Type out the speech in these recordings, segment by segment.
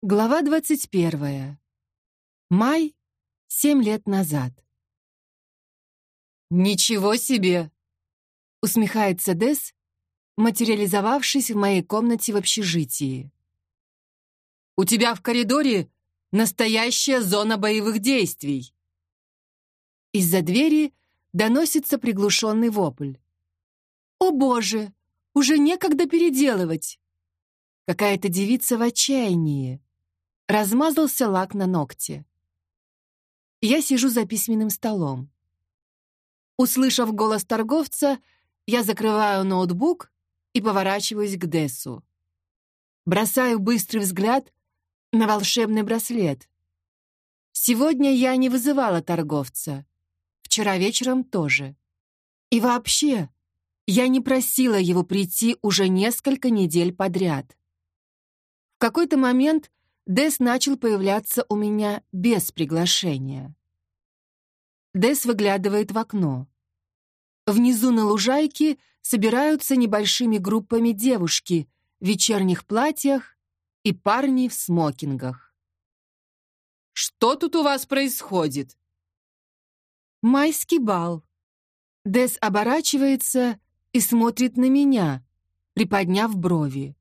Глава 21. Май, семь лет назад. «Ничего себе!» — усмехается Дес, материализовавшись в моей комнате в общежитии. «У тебя в коридоре настоящая зона боевых действий!» Из-за двери доносится приглушенный вопль. «О боже! Уже некогда переделывать!» Какая-то девица в отчаянии. Размазался лак на ногте. Я сижу за письменным столом. Услышав голос торговца, я закрываю ноутбук и поворачиваюсь к Дессу. Бросаю быстрый взгляд на волшебный браслет. Сегодня я не вызывала торговца. Вчера вечером тоже. И вообще, я не просила его прийти уже несколько недель подряд. В какой-то момент Дэс начал появляться у меня без приглашения. Дэс выглядывает в окно. Внизу на лужайке собираются небольшими группами девушки в вечерних платьях и парни в смокингах. «Что тут у вас происходит?» «Майский бал». Дэс оборачивается и смотрит на меня, приподняв брови.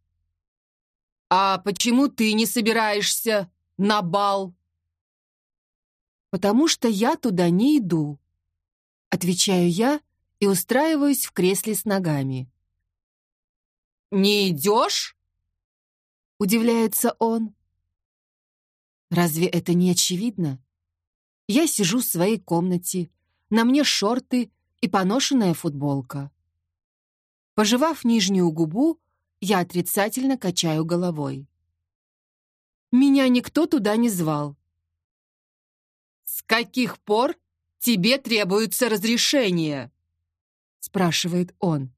«А почему ты не собираешься на бал?» «Потому что я туда не иду», — отвечаю я и устраиваюсь в кресле с ногами. «Не идешь?» — удивляется он. «Разве это не очевидно? Я сижу в своей комнате, на мне шорты и поношенная футболка. Пожевав нижнюю губу, я отрицательно качаю головой. Меня никто туда не звал. «С каких пор тебе требуется разрешение?» спрашивает он.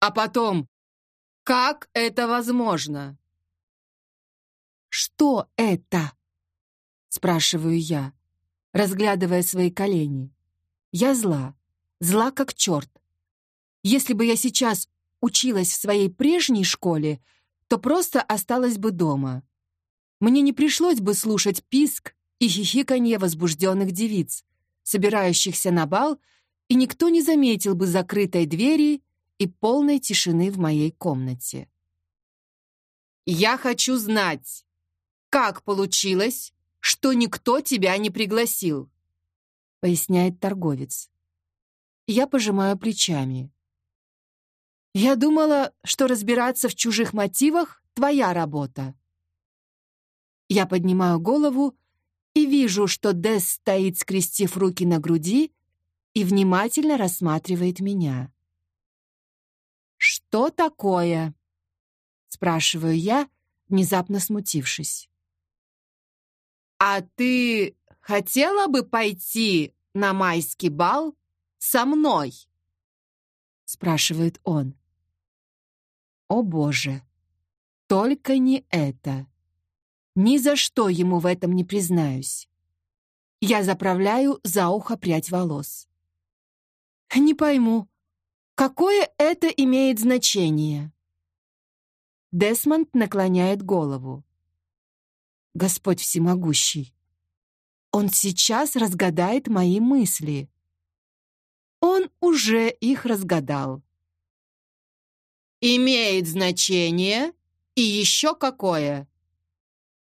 «А потом, как это возможно?» «Что это?» спрашиваю я, разглядывая свои колени. Я зла, зла как черт. Если бы я сейчас училась в своей прежней школе, то просто осталась бы дома. Мне не пришлось бы слушать писк и хихиканье возбужденных девиц, собирающихся на бал, и никто не заметил бы закрытой двери и полной тишины в моей комнате. «Я хочу знать, как получилось, что никто тебя не пригласил?» поясняет торговец. Я пожимаю плечами. Я думала, что разбираться в чужих мотивах — твоя работа. Я поднимаю голову и вижу, что Дес стоит, скрестив руки на груди, и внимательно рассматривает меня. «Что такое?» — спрашиваю я, внезапно смутившись. «А ты хотела бы пойти на майский бал со мной?» — спрашивает он. О боже! Только не это. Ни за что ему в этом не признаюсь. Я заправляю за ухо прядь волос. Не пойму, какое это имеет значение? Десмонд наклоняет голову. Господь всемогущий. Он сейчас разгадает мои мысли. Он уже их разгадал. Имеет значение и еще какое.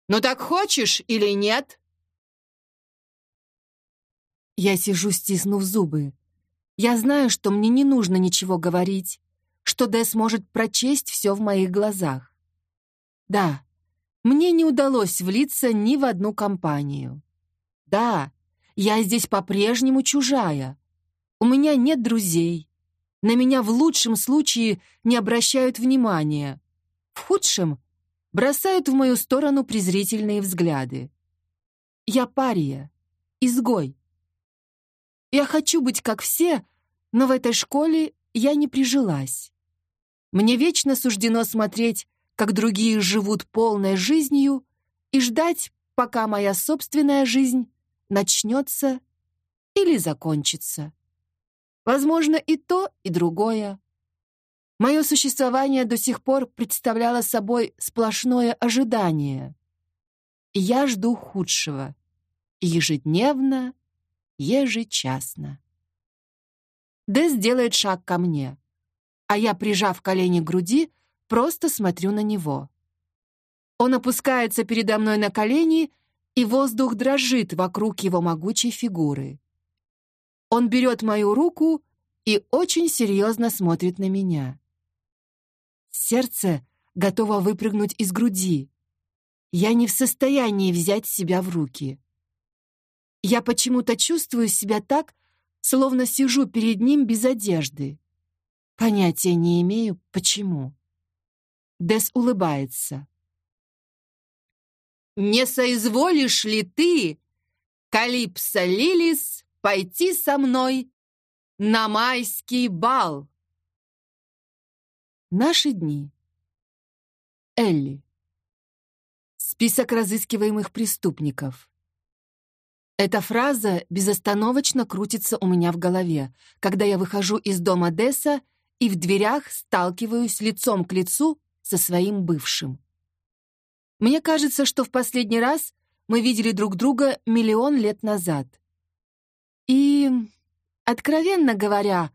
Ну так хочешь или нет? Я сижу, стиснув зубы. Я знаю, что мне не нужно ничего говорить, что Дэс может прочесть все в моих глазах. Да, мне не удалось влиться ни в одну компанию. Да, я здесь по-прежнему чужая. У меня нет друзей, на меня в лучшем случае не обращают внимания. В худшем бросают в мою сторону презрительные взгляды. Я пария, изгой. Я хочу быть как все, но в этой школе я не прижилась. Мне вечно суждено смотреть, как другие живут полной жизнью, и ждать, пока моя собственная жизнь начнется или закончится. Возможно, и то, и другое. Мое существование до сих пор представляло собой сплошное ожидание. И я жду худшего. Ежедневно, ежечасно. Дэс делает шаг ко мне, а я, прижав колени к груди, просто смотрю на него. Он опускается передо мной на колени, и воздух дрожит вокруг его могучей фигуры. Он берет мою руку и очень серьезно смотрит на меня. Сердце готово выпрыгнуть из груди. Я не в состоянии взять себя в руки. Я почему-то чувствую себя так, словно сижу перед ним без одежды. Понятия не имею, почему. Дес улыбается. «Не соизволишь ли ты, Калипсо Лилис, пойти со мной на майский бал?» Наши дни. Элли. Список разыскиваемых преступников. Эта фраза безостановочно крутится у меня в голове, когда я выхожу из дома Десса и в дверях сталкиваюсь лицом к лицу со своим бывшим. Мне кажется, что в последний раз мы видели друг друга миллион лет назад. И, откровенно говоря,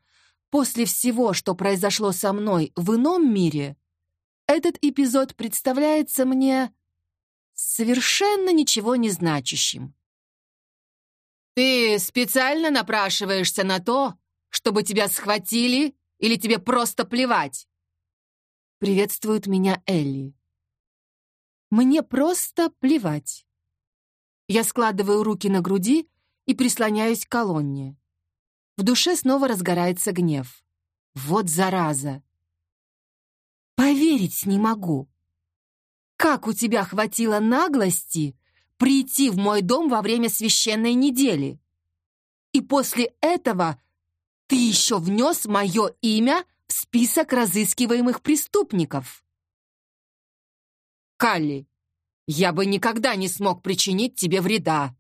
После всего, что произошло со мной в ином мире, этот эпизод представляется мне совершенно ничего не значащим. «Ты специально напрашиваешься на то, чтобы тебя схватили или тебе просто плевать?» Приветствует меня Элли. Мне просто плевать. Я складываю руки на груди и прислоняюсь к колонне. В душе снова разгорается гнев. Вот зараза! Поверить не могу. Как у тебя хватило наглости прийти в мой дом во время священной недели? И после этого ты еще внес мое имя в список разыскиваемых преступников. Калли, я бы никогда не смог причинить тебе вреда,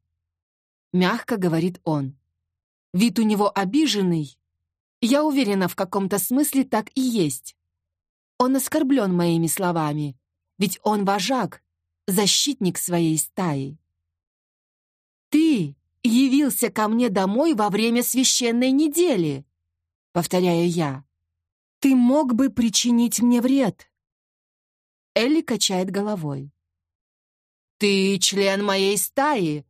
мягко говорит он. Вид у него обиженный. Я уверена, в каком-то смысле так и есть. Он оскорблен моими словами, ведь он вожак, защитник своей стаи. «Ты явился ко мне домой во время священной недели», — повторяю я. «Ты мог бы причинить мне вред». Элли качает головой. «Ты член моей стаи,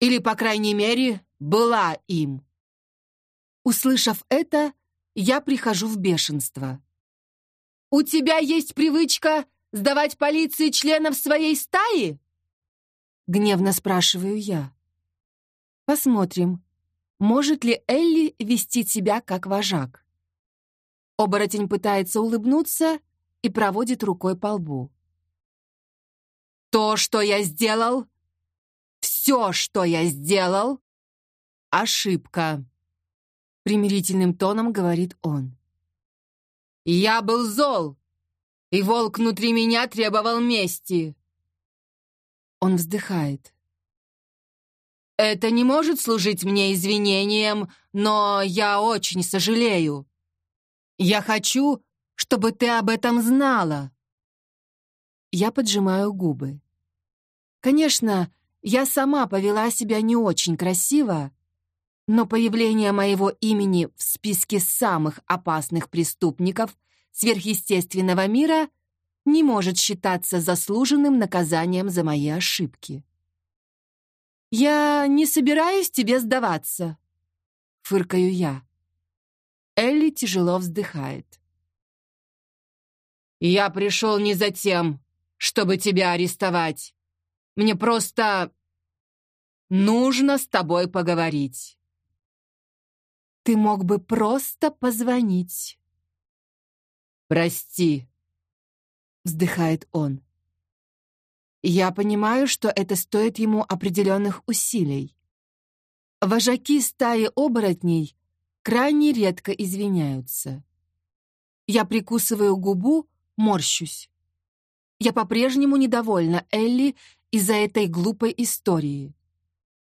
или, по крайней мере, была им. Услышав это, я прихожу в бешенство. «У тебя есть привычка сдавать полиции членов своей стаи?» Гневно спрашиваю я. Посмотрим, может ли Элли вести себя как вожак. Оборотень пытается улыбнуться и проводит рукой по лбу. «То, что я сделал, все, что я сделал, ошибка примирительным тоном говорит он. «Я был зол, и волк внутри меня требовал мести». Он вздыхает. «Это не может служить мне извинением, но я очень сожалею. Я хочу, чтобы ты об этом знала». Я поджимаю губы. Конечно, я сама повела себя не очень красиво, но появление моего имени в списке самых опасных преступников сверхъестественного мира не может считаться заслуженным наказанием за мои ошибки. «Я не собираюсь тебе сдаваться», — фыркаю я. Элли тяжело вздыхает. «Я пришел не за тем, чтобы тебя арестовать. Мне просто нужно с тобой поговорить». Ты мог бы просто позвонить. «Прости», — вздыхает он. Я понимаю, что это стоит ему определенных усилий. Вожаки стаи оборотней крайне редко извиняются. Я прикусываю губу, морщусь. Я по-прежнему недовольна Элли из-за этой глупой истории.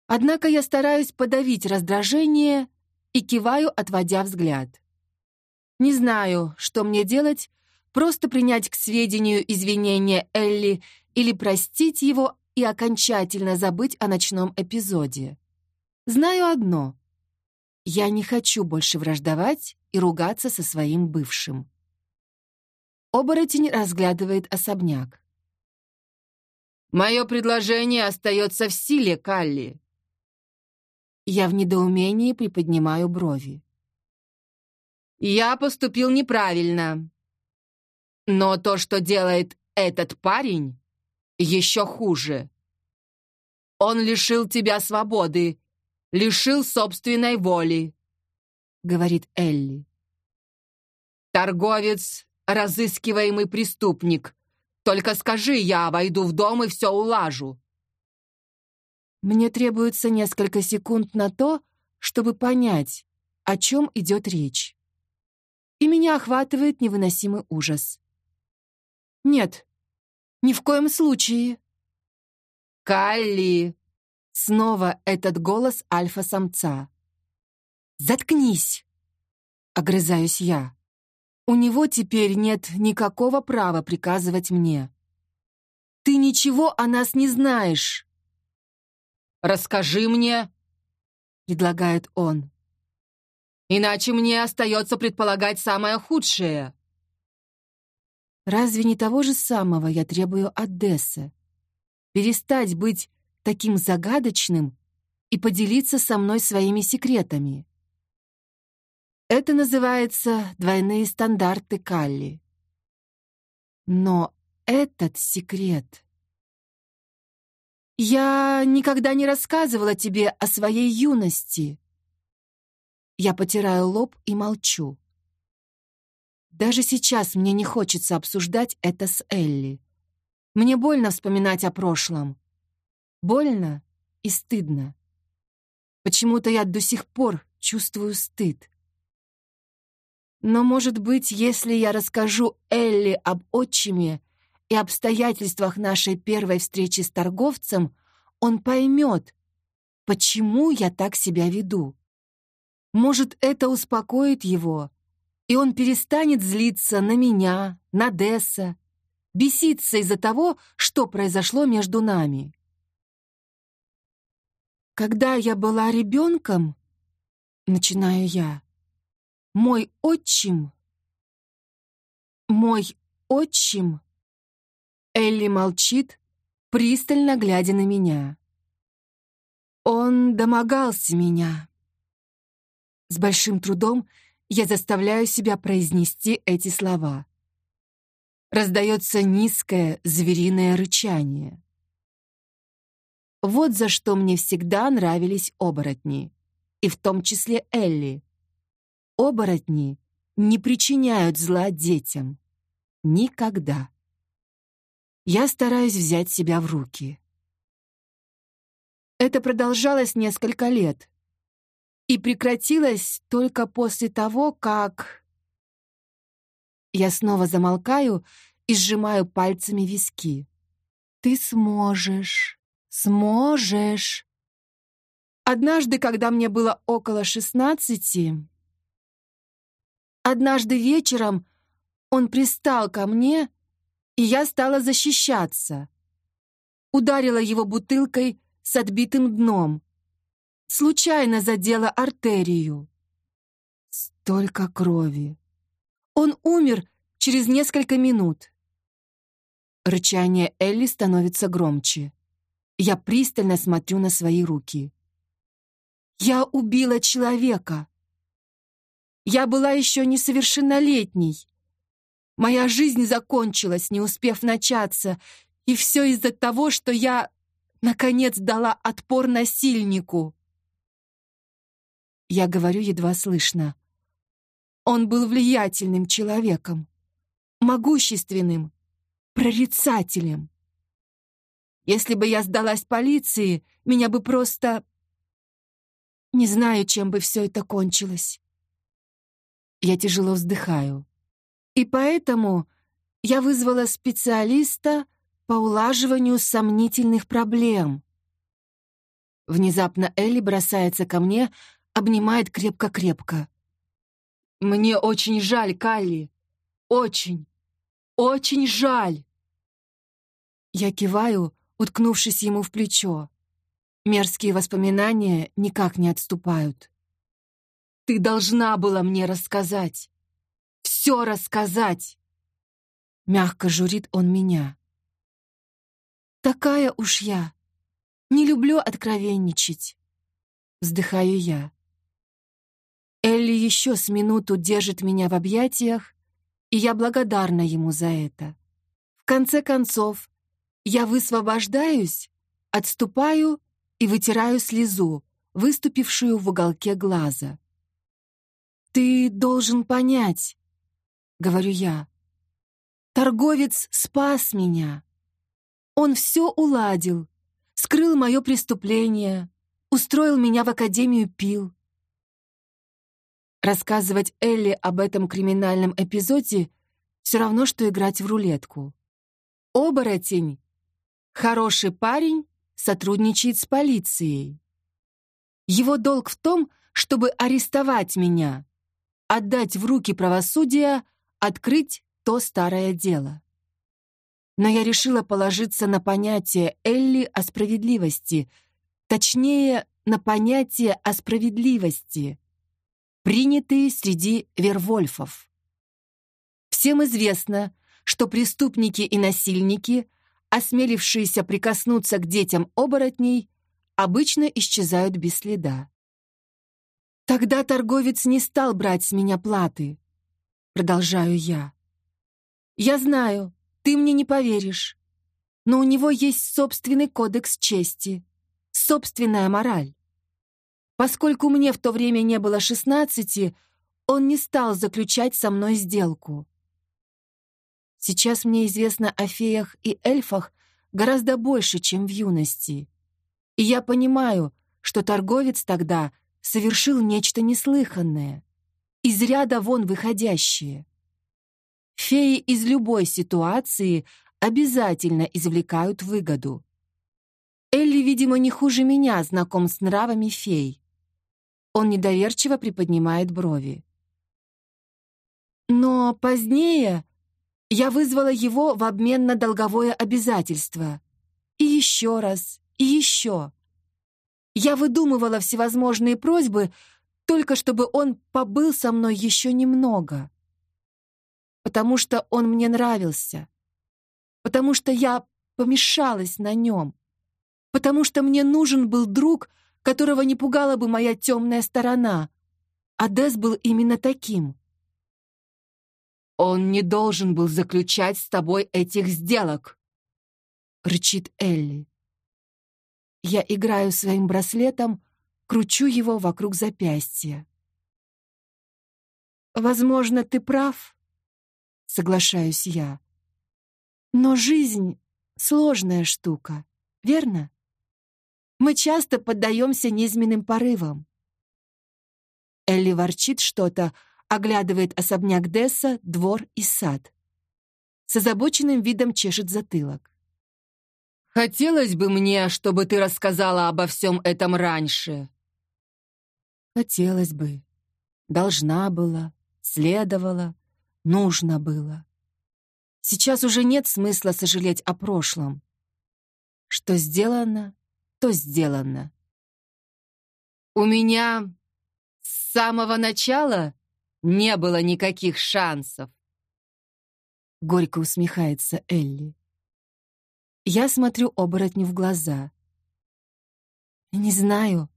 Однако я стараюсь подавить раздражение и киваю, отводя взгляд. Не знаю, что мне делать, просто принять к сведению извинения Элли или простить его и окончательно забыть о ночном эпизоде. Знаю одно. Я не хочу больше враждовать и ругаться со своим бывшим. Оборотень разглядывает особняк. «Мое предложение остается в силе, Калли». Я в недоумении приподнимаю брови. «Я поступил неправильно. Но то, что делает этот парень, еще хуже. Он лишил тебя свободы, лишил собственной воли», — говорит Элли. «Торговец, разыскиваемый преступник. Только скажи, я войду в дом и все улажу». Мне требуется несколько секунд на то, чтобы понять, о чем идет речь. И меня охватывает невыносимый ужас. Нет, ни в коем случае. «Калли!» Снова этот голос альфа-самца. «Заткнись!» — огрызаюсь я. У него теперь нет никакого права приказывать мне. «Ты ничего о нас не знаешь!» «Расскажи мне!» — предлагает он. «Иначе мне остается предполагать самое худшее!» Разве не того же самого я требую от Десса? Перестать быть таким загадочным и поделиться со мной своими секретами. Это называется двойные стандарты Калли. Но этот секрет... Я никогда не рассказывала тебе о своей юности. Я потираю лоб и молчу. Даже сейчас мне не хочется обсуждать это с Элли. Мне больно вспоминать о прошлом. Больно и стыдно. Почему-то я до сих пор чувствую стыд. Но, может быть, если я расскажу Элли об отчиме и обстоятельствах нашей первой встречи с торговцем, он поймет, почему я так себя веду. Может, это успокоит его, и он перестанет злиться на меня, на Десса, беситься из-за того, что произошло между нами. Когда я была ребенком, начинаю я, мой отчим, мой отчим, Элли молчит, пристально глядя на меня. Он домогался меня. С большим трудом я заставляю себя произнести эти слова. Раздается низкое звериное рычание. Вот за что мне всегда нравились оборотни, и в том числе Элли. Оборотни не причиняют зла детям. Никогда. Я стараюсь взять себя в руки. Это продолжалось несколько лет, и прекратилось только после того, как... Я снова замолкаю и сжимаю пальцами виски. «Ты сможешь, сможешь!» Однажды, когда мне было около шестнадцати, однажды вечером он пристал ко мне, и я стала защищаться. Ударила его бутылкой с отбитым дном, случайно задела артерию. Столько крови. Он умер через несколько минут. Рычание Элли становится громче. Я пристально смотрю на свои руки. Я убила человека. Я была еще несовершеннолетней. Моя жизнь закончилась, не успев начаться, и все из-за того, что я, наконец, дала отпор насильнику. Я говорю едва слышно. Он был влиятельным человеком, могущественным, прорицателем. Если бы я сдалась полиции, меня бы просто... Не знаю, чем бы все это кончилось. Я тяжело вздыхаю. И поэтому я вызвала специалиста по улаживанию сомнительных проблем. Внезапно Элли бросается ко мне, обнимает крепко-крепко. Мне очень жаль, Калли. Очень, очень жаль. Я киваю, уткнувшись ему в плечо. Мерзкие воспоминания никак не отступают. Ты должна была мне рассказать. Все рассказать. Мягко журит он меня. Такая уж я. Не люблю откровенничать. Вздыхаю я. Элли еще с минуту держит меня в объятиях, и я благодарна ему за это. В конце концов, я высвобождаюсь, отступаю и вытираю слезу, выступившую в уголке глаза. «Ты должен понять», — говорю я. «Торговец спас меня. Он все уладил, скрыл мое преступление, устроил меня в Академию пил. Рассказывать Элли об этом криминальном эпизоде все равно, что играть в рулетку. Оборотень, хороший парень, сотрудничает с полицией. Его долг в том, чтобы арестовать меня, отдать в руки правосудия, открыть то старое дело. Но я решила положиться на понятие Элли о справедливости, точнее, на понятие о справедливости, принятые среди вервольфов. Всем известно, что преступники и насильники, осмелившиеся прикоснуться к детям оборотней, обычно исчезают без следа. Тогда торговец не стал брать с меня платы. Продолжаю я. Я знаю, ты мне не поверишь, но у него есть собственный кодекс чести, собственная мораль. Поскольку мне в то время не было шестнадцати, он не стал заключать со мной сделку. Сейчас мне известно о феях и эльфах гораздо больше, чем в юности. И я понимаю, что торговец тогда совершил нечто неслыханное, из ряда вон выходящее. Феи из любой ситуации обязательно извлекают выгоду. Элли, видимо, не хуже меня знаком с нравами фей. Он недоверчиво приподнимает брови. Но позднее я вызвала его в обмен на долговое обязательство. И еще раз, и еще. Я выдумывала всевозможные просьбы, только чтобы он побыл со мной еще немного. Потому что он мне нравился. Потому что я помешалась на нем. Потому что мне нужен был друг — которого не пугала бы моя темная сторона. А Дес был именно таким. «Он не должен был заключать с тобой этих сделок», — рычит Элли. Я играю своим браслетом, кручу его вокруг запястья. «Возможно, ты прав», — соглашаюсь я. «Но жизнь — сложная штука, верно?» Мы часто поддаемся низменным порывам. Элли ворчит что-то, оглядывает особняк Десса, двор и сад. С озабоченным видом чешет затылок. «Хотелось бы мне, чтобы ты рассказала обо всем этом раньше». «Хотелось бы. Должна была, следовало, нужно было. Сейчас уже нет смысла сожалеть о прошлом. Что сделано, то сделано. У меня с самого начала не было никаких шансов. Горько усмехается Элли. Я смотрю оборотню в глаза. Не знаю,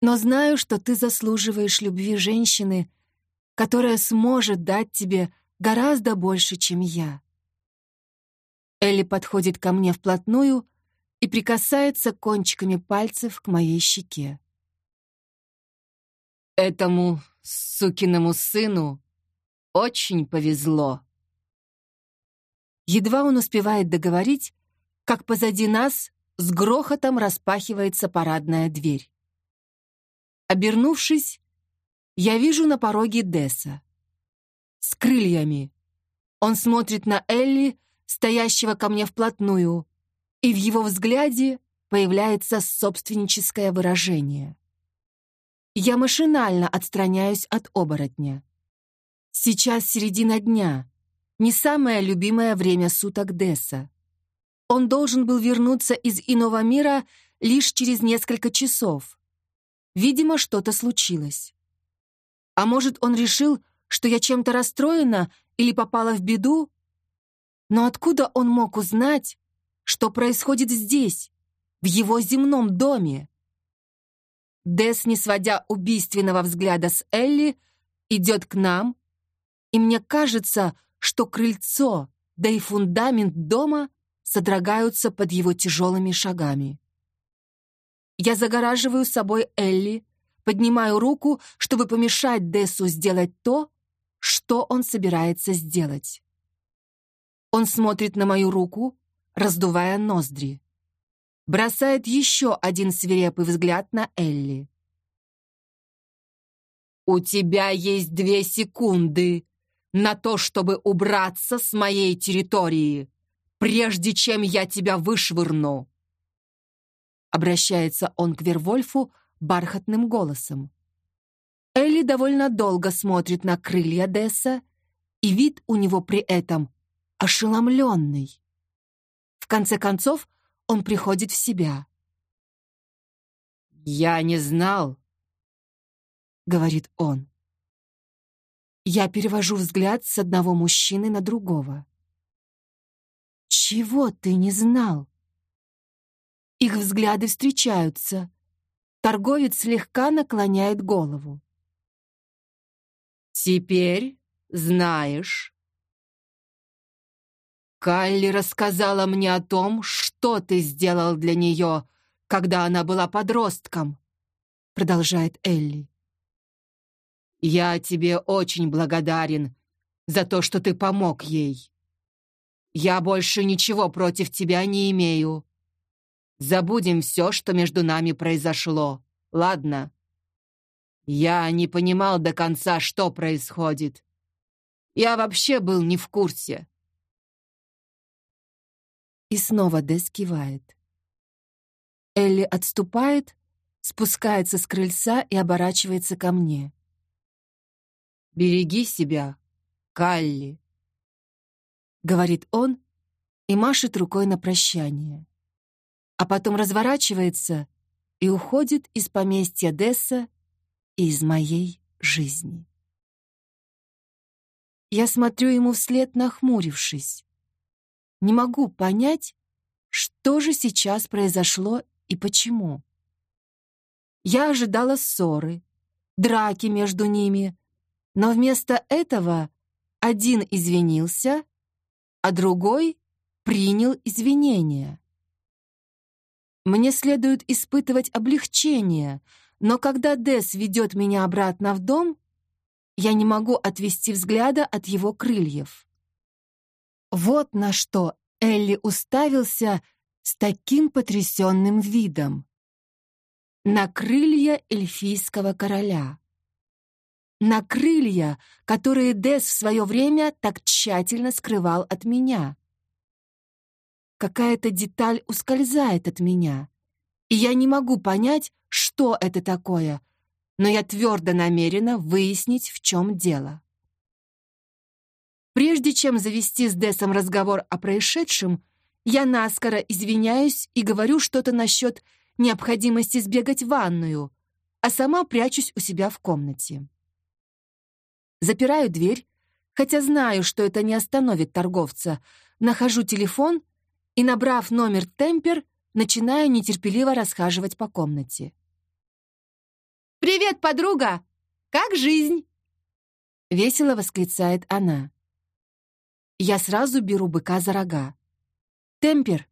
но знаю, что ты заслуживаешь любви женщины, которая сможет дать тебе гораздо больше, чем я. Элли подходит ко мне вплотную и прикасается кончиками пальцев к моей щеке. «Этому сукиному сыну очень повезло». Едва он успевает договорить, как позади нас с грохотом распахивается парадная дверь. Обернувшись, я вижу на пороге Десса. С крыльями. Он смотрит на Элли, стоящего ко мне вплотную, и в его взгляде появляется собственническое выражение. Я машинально отстраняюсь от оборотня. Сейчас середина дня. Не самое любимое время суток Десса. Он должен был вернуться из иного мира лишь через несколько часов. Видимо, что-то случилось. А может, он решил, что я чем-то расстроена или попала в беду? Но откуда он мог узнать, что происходит здесь, в его земном доме? Дес, не сводя убийственного взгляда с Элли, идет к нам, и мне кажется, что крыльцо, да и фундамент дома содрогаются под его тяжелыми шагами. Я загораживаю собой Элли, поднимаю руку, чтобы помешать Дессу сделать то, что он собирается сделать. Он смотрит на мою руку, раздувая ноздри. Бросает еще один свирепый взгляд на Элли. «У тебя есть две секунды на то, чтобы убраться с моей территории, прежде чем я тебя вышвырну!» Обращается он к Вервольфу бархатным голосом. Элли довольно долго смотрит на крылья Десса, и вид у него при этом ошеломленный. В конце концов, он приходит в себя. «Я не знал», — говорит он. Я перевожу взгляд с одного мужчины на другого. «Чего ты не знал?» Их взгляды встречаются. Торговец слегка наклоняет голову. «Теперь знаешь». Калли рассказала мне о том, что ты сделал для нее, когда она была подростком, продолжает Элли. Я тебе очень благодарен за то, что ты помог ей. Я больше ничего против тебя не имею. Забудем все, что между нами произошло, ладно? Я не понимал до конца, что происходит. Я вообще был не в курсе. И снова Дэс кивает. Элли отступает, спускается с крыльца и оборачивается ко мне. «Береги себя, Калли», — говорит он и машет рукой на прощание. А потом разворачивается и уходит из поместья Десса и из моей жизни. Я смотрю ему вслед, нахмурившись. Не могу понять, что же сейчас произошло и почему. Я ожидала ссоры, драки между ними, но вместо этого один извинился, а другой принял извинения. Мне следует испытывать облегчение, но когда Дес ведет меня обратно в дом, я не могу отвести взгляда от его крыльев. Вот на что Элли уставился с таким потрясенным видом. На крылья эльфийского короля на крылья, которые Дес в свое время так тщательно скрывал от меня. Какая-то деталь ускользает от меня, и я не могу понять, что это такое, но я твердо намерена выяснить, в чем дело. Прежде чем завести с Десом разговор о происшедшем, я наскоро извиняюсь и говорю что-то насчет необходимости сбегать в ванную, а сама прячусь у себя в комнате. Запираю дверь, хотя знаю, что это не остановит торговца. Нахожу телефон и, набрав номер темпер, начинаю нетерпеливо расхаживать по комнате. «Привет, подруга! Как жизнь?» Весело восклицает она. Я сразу беру быка за рога. «Темпер,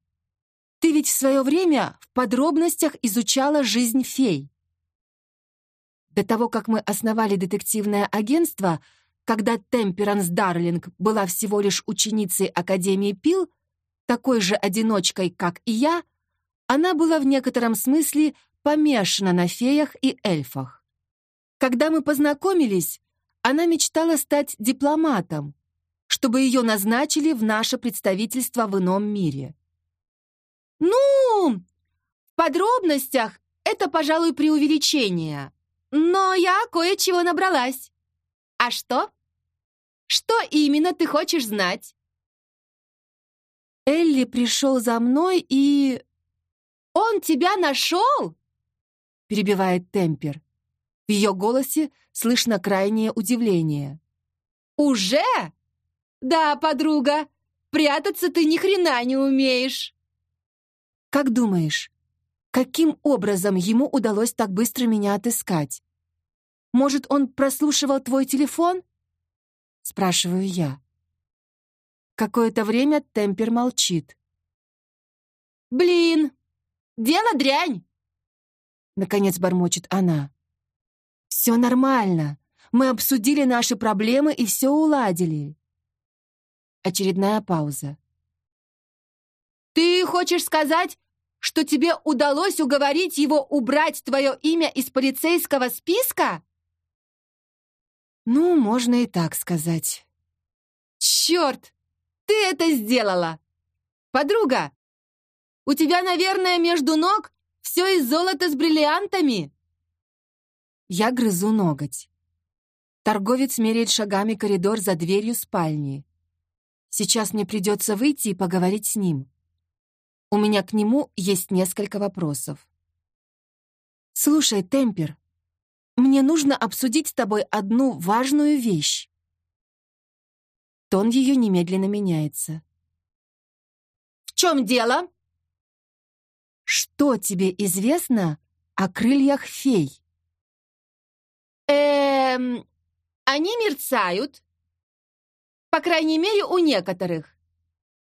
ты ведь в свое время в подробностях изучала жизнь фей. До того, как мы основали детективное агентство, когда Темперанс Дарлинг была всего лишь ученицей Академии Пил, такой же одиночкой, как и я, она была в некотором смысле помешана на феях и эльфах. Когда мы познакомились, она мечтала стать дипломатом, чтобы ее назначили в наше представительство в ином мире. «Ну, в подробностях это, пожалуй, преувеличение», но я кое-чего набралась. А что? Что именно ты хочешь знать?» Элли пришел за мной и... «Он тебя нашел?» перебивает Темпер. В ее голосе слышно крайнее удивление. «Уже? Да, подруга, прятаться ты ни хрена не умеешь!» «Как думаешь, каким образом ему удалось так быстро меня отыскать? Может, он прослушивал твой телефон?» Спрашиваю я. Какое-то время Темпер молчит. «Блин, дело дрянь!» Наконец бормочет она. «Все нормально. Мы обсудили наши проблемы и все уладили». Очередная пауза. «Ты хочешь сказать, что тебе удалось уговорить его убрать твое имя из полицейского списка?» «Ну, можно и так сказать». «Черт! Ты это сделала! Подруга, у тебя, наверное, между ног все из золота с бриллиантами!» Я грызу ноготь. Торговец меряет шагами коридор за дверью спальни. Сейчас мне придется выйти и поговорить с ним. У меня к нему есть несколько вопросов. «Слушай, Темпер, мне нужно обсудить с тобой одну важную вещь». Тон ее немедленно меняется. «В чем дело?» Что тебе известно о крыльях фей? Эм, они мерцают. По крайней мере, у некоторых.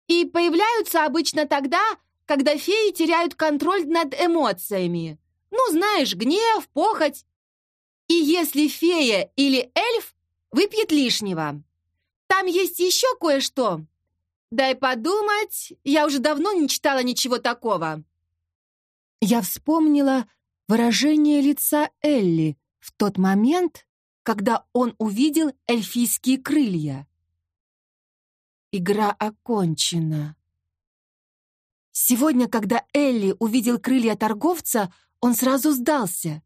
И появляются обычно тогда, когда феи теряют контроль над эмоциями. Ну, знаешь, гнев, похоть. И если фея или эльф выпьет лишнего. Там есть еще кое-что. Дай подумать, я уже давно не читала ничего такого. Я вспомнила выражение лица Элли в тот момент, когда он увидел эльфийские крылья. Игра окончена. Сегодня, когда Элли увидел крылья торговца, он сразу сдался.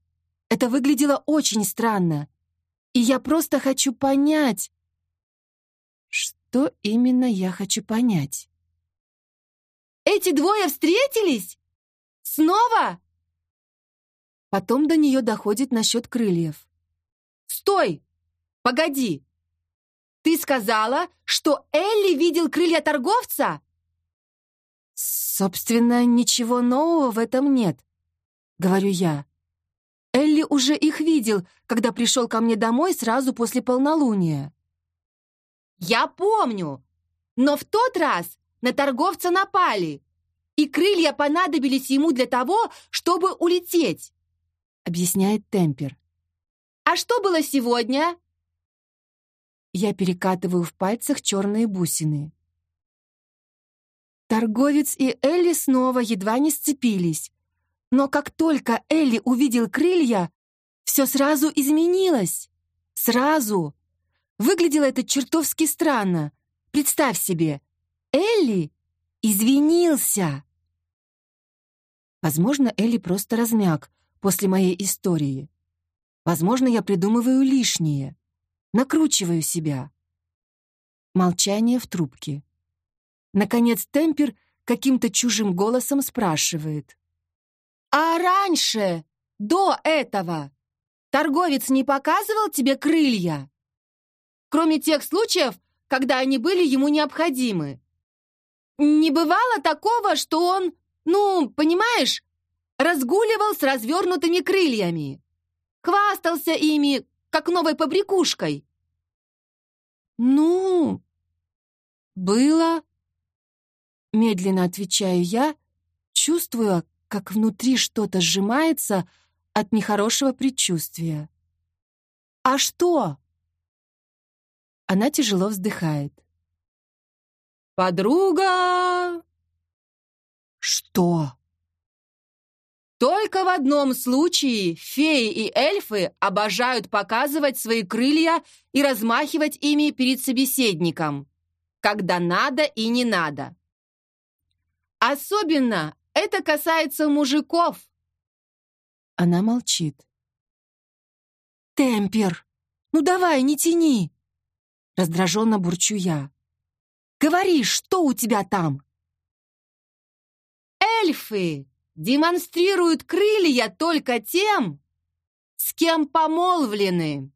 Это выглядело очень странно. И я просто хочу понять... Что именно я хочу понять? «Эти двое встретились?» Снова?» Потом до нее доходит насчет крыльев. «Стой! Погоди! Ты сказала, что Элли видел крылья торговца?» «Собственно, ничего нового в этом нет», — говорю я. Элли уже их видел, когда пришел ко мне домой сразу после полнолуния. «Я помню, но в тот раз на торговца напали, и крылья понадобились ему для того, чтобы улететь», — объясняет Темпер. «А что было сегодня?» Я перекатываю в пальцах черные бусины. Торговец и Элли снова едва не сцепились. Но как только Элли увидел крылья, все сразу изменилось. Сразу. Выглядело это чертовски странно. Представь себе, Элли извинился. Возможно, Элли просто размяк после моей истории. Возможно, я придумываю лишнее, накручиваю себя. Молчание в трубке. Наконец Темпер каким-то чужим голосом спрашивает. «А раньше, до этого, торговец не показывал тебе крылья? Кроме тех случаев, когда они были ему необходимы. Не бывало такого, что он, ну, понимаешь, разгуливал с развернутыми крыльями. Хвастался ими, как новой побрякушкой. «Ну, было...» Медленно отвечаю я, чувствуя, как внутри что-то сжимается от нехорошего предчувствия. «А что?» Она тяжело вздыхает. «Подруга!» «Что?» Только в одном случае феи и эльфы обожают показывать свои крылья и размахивать ими перед собеседником, когда надо и не надо. Особенно это касается мужиков. Она молчит. «Темпер, ну давай, не тяни!» Раздраженно бурчу я. «Говори, что у тебя там?» «Эльфы демонстрируют крылья только тем, с кем помолвлены»,